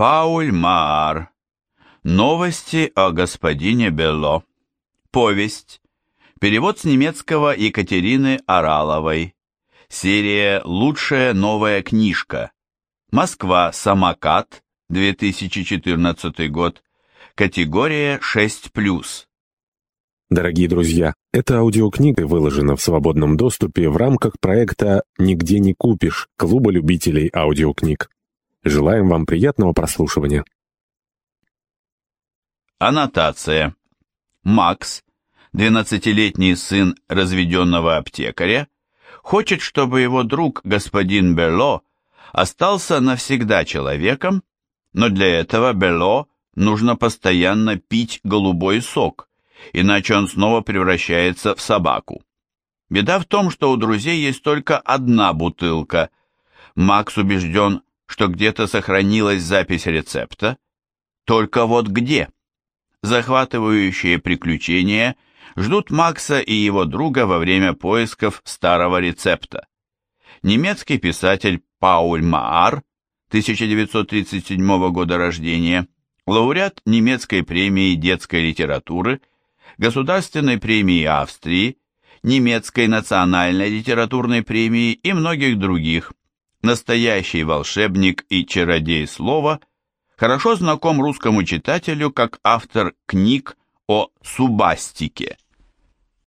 Пауль Маар. Новости о господине Белло. Повесть. Перевод с немецкого Екатерины Ораловой. Серия «Лучшая новая книжка». Москва. Самокат. 2014 год. Категория 6+. Дорогие друзья, эта аудиокнига выложена в свободном доступе в рамках проекта «Нигде не купишь» Клуба любителей аудиокниг. Желаем вам приятного прослушивания. Аннотация. Макс, 12-летний сын разведенного аптекаря, хочет, чтобы его друг господин Белло остался навсегда человеком, но для этого Белло нужно постоянно пить голубой сок, иначе он снова превращается в собаку. Беда в том, что у друзей есть только одна бутылка. Макс убежден, что где-то сохранилась запись рецепта. Только вот где? Захватывающие приключения ждут Макса и его друга во время поисков старого рецепта. Немецкий писатель Пауль Маар, 1937 года рождения, лауреат немецкой премии детской литературы, Государственной премии Австрии, немецкой национальной литературной премии и многих других, настоящий волшебник и чародей слова, хорошо знаком русскому читателю как автор книг о субастике –